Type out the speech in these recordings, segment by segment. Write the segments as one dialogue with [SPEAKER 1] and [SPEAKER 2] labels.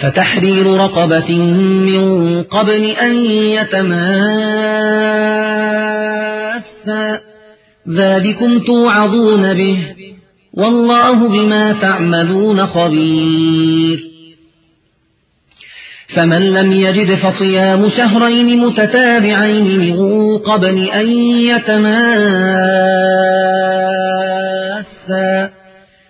[SPEAKER 1] فتحرير رقبة من قبل أن يتماثى ذلكم توعظون به والله بما تعملون خبير فمن لم يجد فصيام شهرين متتابعين من قبل أن يتماثى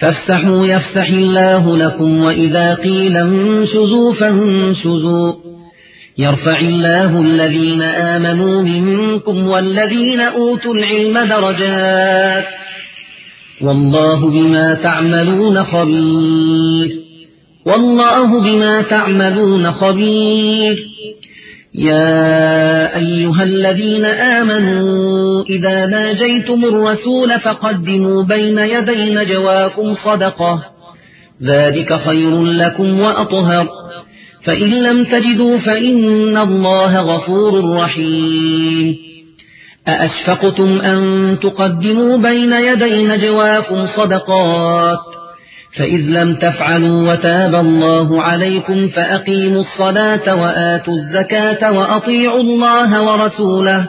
[SPEAKER 1] فافتحوا يفتح الله لكم وإذا قيل انشزوا فانشزوا يرفع الله الذين آمنوا منكم والذين أوتوا العلم درجات والله بما تعملون خبير والله بما تعملون خبير يا أيها الذين آمنوا إذا ناجيتم الرسول فقدموا بين يدي نجواكم صدقة ذلك خير لكم وأطهر فإن لم تجدوا فإن الله غفور رحيم أأشفقتم أن تقدموا بين يدي نجواكم صدقات فإذ لم تفعلوا وتاب الله عليكم فأقيموا الصلاة وآتوا الزكاة وأطيعوا الله ورسوله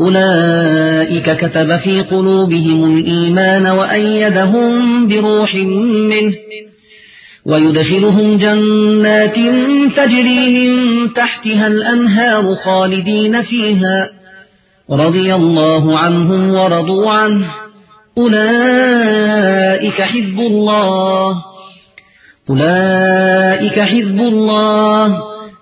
[SPEAKER 1] أولئك كتب في قلوبهم الإيمان وأيدهم بروح منه ويدخلهم جنات تجري من تحتها الأنهار خالدين فيها رضي الله عنهم ورضوا عنه أولئك حزب الله أولئك حزب الله